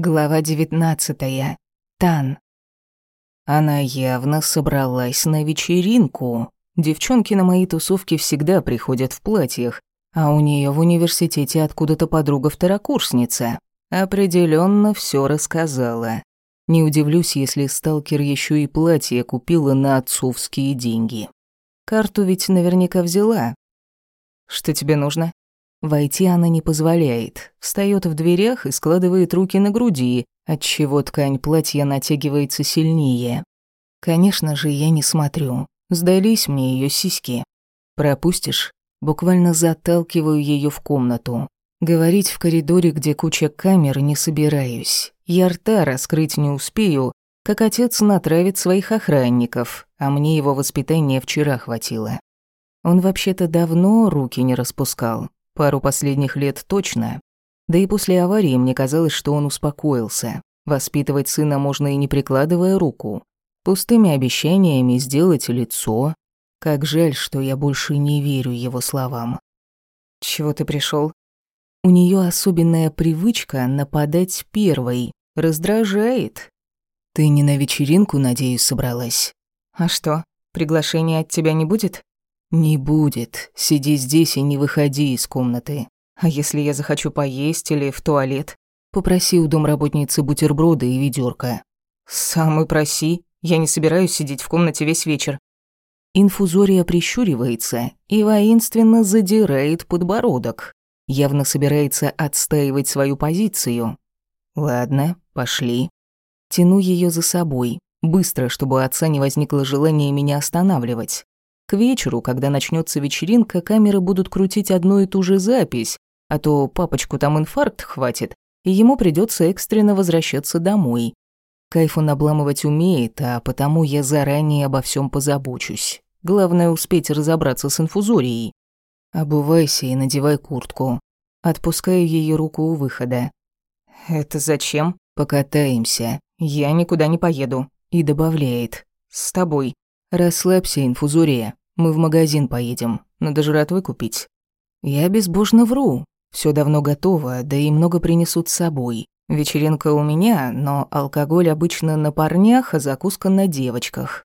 Глава 19. Тан. Она явно собралась на вечеринку. Девчонки на мои тусовки всегда приходят в платьях, а у нее в университете откуда-то подруга-второкурсница. Определенно все рассказала. Не удивлюсь, если сталкер еще и платье купила на отцовские деньги. Карту ведь наверняка взяла. Что тебе нужно? Войти она не позволяет. Встает в дверях и складывает руки на груди, отчего ткань платья натягивается сильнее. Конечно же, я не смотрю. Сдались мне ее сиськи. Пропустишь? Буквально заталкиваю ее в комнату. Говорить в коридоре, где куча камер, не собираюсь. Я рта раскрыть не успею, как отец натравит своих охранников, а мне его воспитания вчера хватило. Он вообще-то давно руки не распускал, Пару последних лет точно. Да и после аварии мне казалось, что он успокоился. Воспитывать сына можно и не прикладывая руку. Пустыми обещаниями сделать лицо. Как жаль, что я больше не верю его словам. «Чего ты пришел? У нее особенная привычка нападать первой. Раздражает. «Ты не на вечеринку, надеюсь, собралась?» «А что, приглашения от тебя не будет?» «Не будет. Сиди здесь и не выходи из комнаты. А если я захочу поесть или в туалет?» Попроси у домработницы бутерброды и ведёрко. «Сам и проси. Я не собираюсь сидеть в комнате весь вечер». Инфузория прищуривается и воинственно задирает подбородок. Явно собирается отстаивать свою позицию. «Ладно, пошли». Тяну её за собой, быстро, чтобы у отца не возникло желания меня останавливать. К вечеру, когда начнется вечеринка, камеры будут крутить одну и ту же запись, а то папочку там инфаркт хватит, и ему придется экстренно возвращаться домой. Кайф он обламывать умеет, а потому я заранее обо всем позабочусь. Главное успеть разобраться с инфузорией. Обувайся и надевай куртку. Отпускаю ее руку у выхода. «Это зачем?» «Покатаемся. Я никуда не поеду». И добавляет. «С тобой». «Расслабься, инфузория. Мы в магазин поедем. Надо жратвы купить». Я безбожно вру. Все давно готово, да и много принесут с собой. Вечеринка у меня, но алкоголь обычно на парнях, а закуска на девочках.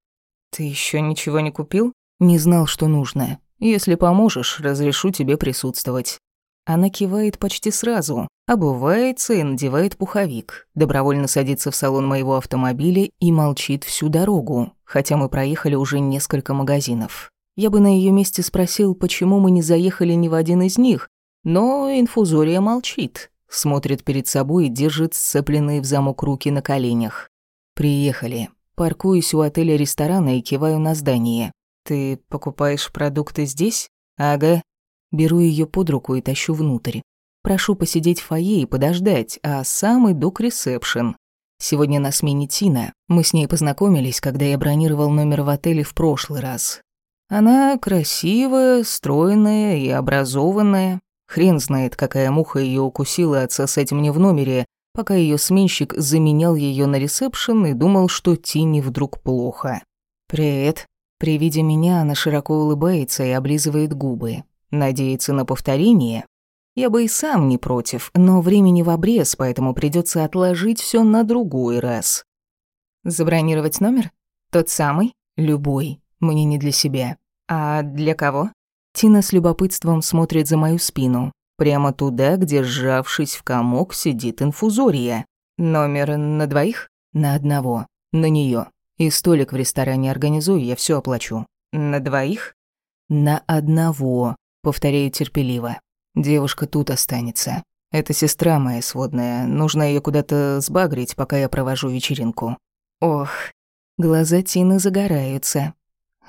Ты еще ничего не купил? Не знал, что нужно. Если поможешь, разрешу тебе присутствовать. Она кивает почти сразу, обувается и надевает пуховик, добровольно садится в салон моего автомобиля и молчит всю дорогу, хотя мы проехали уже несколько магазинов. Я бы на ее месте спросил, почему мы не заехали ни в один из них, но инфузория молчит, смотрит перед собой и держит сцепленные в замок руки на коленях. Приехали. Паркуюсь у отеля-ресторана и киваю на здание. «Ты покупаешь продукты здесь?» «Ага». Беру ее под руку и тащу внутрь. Прошу посидеть в фойе и подождать, а сам иду к ресепшн. Сегодня на смене Тина. Мы с ней познакомились, когда я бронировал номер в отеле в прошлый раз. Она красивая, стройная и образованная. Хрен знает, какая муха ее укусила отсосать мне в номере, пока ее сменщик заменял ее на ресепшн и думал, что Тине вдруг плохо. «Привет». При виде меня она широко улыбается и облизывает губы. Надеется на повторение? Я бы и сам не против, но времени в обрез, поэтому придется отложить все на другой раз. Забронировать номер? Тот самый? Любой. Мне не для себя. «А для кого?» Тина с любопытством смотрит за мою спину. Прямо туда, где, сжавшись в комок, сидит инфузория. «Номер на двоих?» «На одного. На нее. И столик в ресторане организую, я все оплачу». «На двоих?» «На одного», — повторяю терпеливо. «Девушка тут останется. Это сестра моя сводная. Нужно ее куда-то сбагрить, пока я провожу вечеринку». «Ох». Глаза Тины загораются.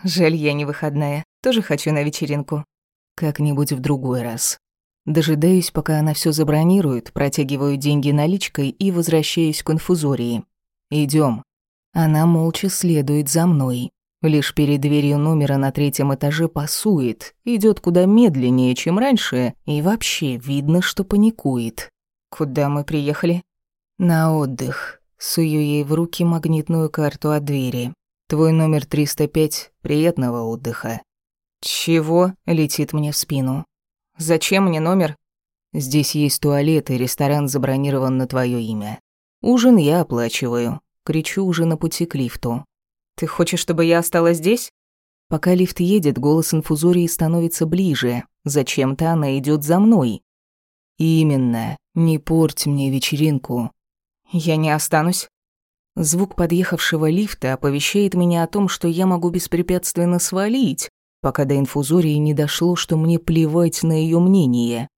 Жаль, я не выходная. Тоже хочу на вечеринку. Как-нибудь в другой раз. Дожидаюсь, пока она все забронирует, протягиваю деньги наличкой и возвращаюсь к инфузории. Идем. Она молча следует за мной. Лишь перед дверью номера на третьем этаже пасует, идет куда медленнее, чем раньше, и вообще видно, что паникует. Куда мы приехали? На отдых. Сую ей в руки магнитную карту от двери. Твой номер 305. Приятного отдыха». «Чего?» — летит мне в спину. «Зачем мне номер?» «Здесь есть туалет, и ресторан забронирован на твое имя. Ужин я оплачиваю. Кричу уже на пути к лифту. «Ты хочешь, чтобы я осталась здесь?» Пока лифт едет, голос инфузории становится ближе. Зачем-то она идет за мной. «Именно. Не порть мне вечеринку». «Я не останусь». Звук подъехавшего лифта оповещает меня о том, что я могу беспрепятственно свалить, пока до инфузории не дошло, что мне плевать на ее мнение.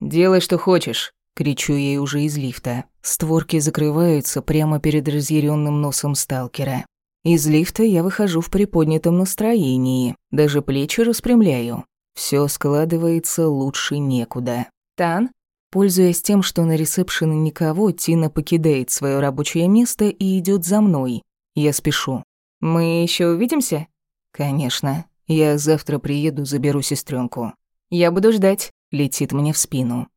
«Делай, что хочешь», — кричу ей уже из лифта. Створки закрываются прямо перед разъяренным носом сталкера. Из лифта я выхожу в приподнятом настроении, даже плечи распрямляю. Все складывается лучше некуда. «Тан?» Пользуясь тем, что на ресепшене никого, Тина покидает свое рабочее место и идет за мной. Я спешу. «Мы еще увидимся?» «Конечно. Я завтра приеду, заберу сестренку. Я буду ждать», — летит мне в спину.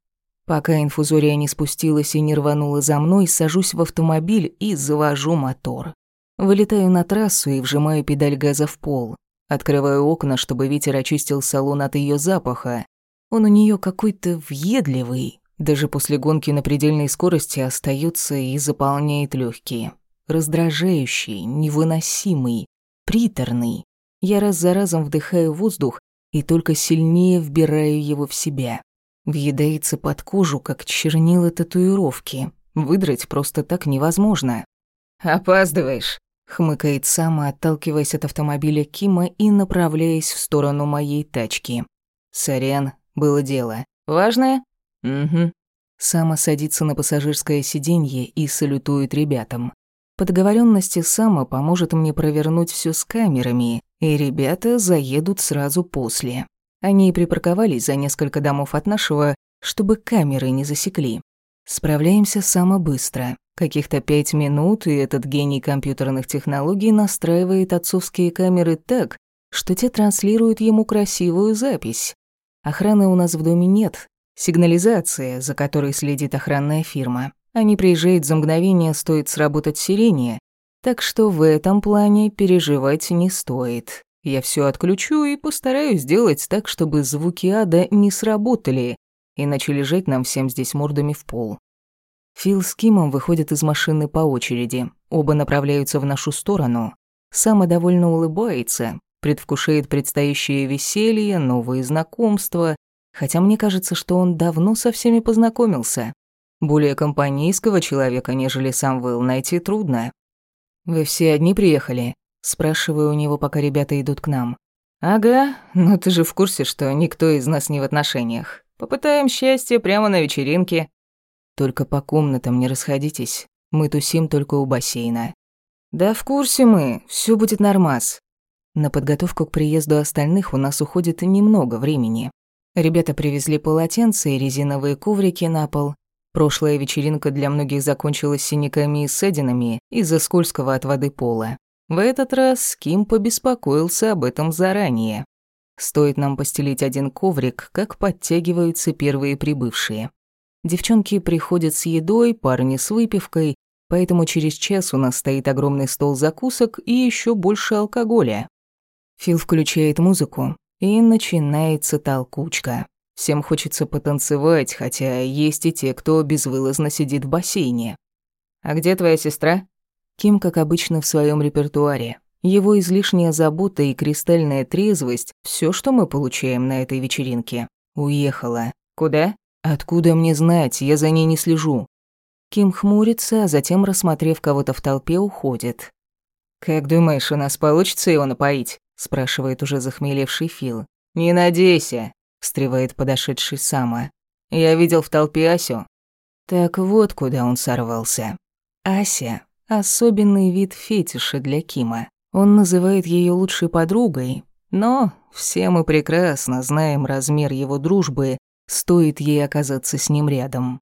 Пока инфузория не спустилась и не рванула за мной, сажусь в автомобиль и завожу мотор. Вылетаю на трассу и вжимаю педаль газа в пол. Открываю окна, чтобы ветер очистил салон от ее запаха. Он у нее какой-то въедливый, даже после гонки на предельной скорости остается и заполняет легкие. Раздражающий, невыносимый, приторный. Я раз за разом вдыхаю воздух и только сильнее вбираю его в себя. Въедается под кожу, как чернила татуировки. Выдрать просто так невозможно. «Опаздываешь», — хмыкает Сама, отталкиваясь от автомобиля Кима и направляясь в сторону моей тачки. «Сорян, было дело. Важное?» «Угу». Сама садится на пассажирское сиденье и салютует ребятам. По договоренности Сама поможет мне провернуть все с камерами, и ребята заедут сразу после. Они припарковались за несколько домов от нашего, чтобы камеры не засекли. Справляемся само быстро. Каких-то пять минут, и этот гений компьютерных технологий настраивает отцовские камеры так, что те транслируют ему красивую запись. Охраны у нас в доме нет, Сигнализация, за которой следит охранная фирма. Они приезжают за мгновение, стоит сработать сирене. Так что в этом плане переживать не стоит. Я все отключу и постараюсь сделать так, чтобы звуки ада не сработали, иначе лежать нам всем здесь мордами в пол. Фил с Кимом выходят из машины по очереди. Оба направляются в нашу сторону. Сама довольно улыбается, предвкушает предстоящее веселье, новые знакомства, хотя мне кажется, что он давно со всеми познакомился. Более компанейского человека, нежели сам Вэлл, найти трудно. «Вы все одни приехали?» – спрашиваю у него, пока ребята идут к нам. «Ага, но ты же в курсе, что никто из нас не в отношениях. Попытаем счастье прямо на вечеринке». «Только по комнатам не расходитесь. Мы тусим только у бассейна». «Да в курсе мы, все будет нормас». На подготовку к приезду остальных у нас уходит немного времени. Ребята привезли полотенца и резиновые коврики на пол. Прошлая вечеринка для многих закончилась синяками и ссадинами из-за скользкого от воды пола. В этот раз Ким побеспокоился об этом заранее. Стоит нам постелить один коврик, как подтягиваются первые прибывшие. Девчонки приходят с едой, парни с выпивкой, поэтому через час у нас стоит огромный стол закусок и еще больше алкоголя. Фил включает музыку, и начинается толкучка. Всем хочется потанцевать, хотя есть и те, кто безвылазно сидит в бассейне. «А где твоя сестра?» Ким, как обычно, в своем репертуаре. Его излишняя забота и кристальная трезвость – все, что мы получаем на этой вечеринке. Уехала. Куда? Откуда мне знать, я за ней не слежу. Ким хмурится, а затем, рассмотрев кого-то в толпе, уходит. «Как думаешь, у нас получится его напоить?» спрашивает уже захмелевший Фил. «Не надейся», — встревает подошедший Сама. «Я видел в толпе Асю». Так вот куда он сорвался. Ася — особенный вид фетиша для Кима. Он называет ее лучшей подругой, но все мы прекрасно знаем размер его дружбы, стоит ей оказаться с ним рядом.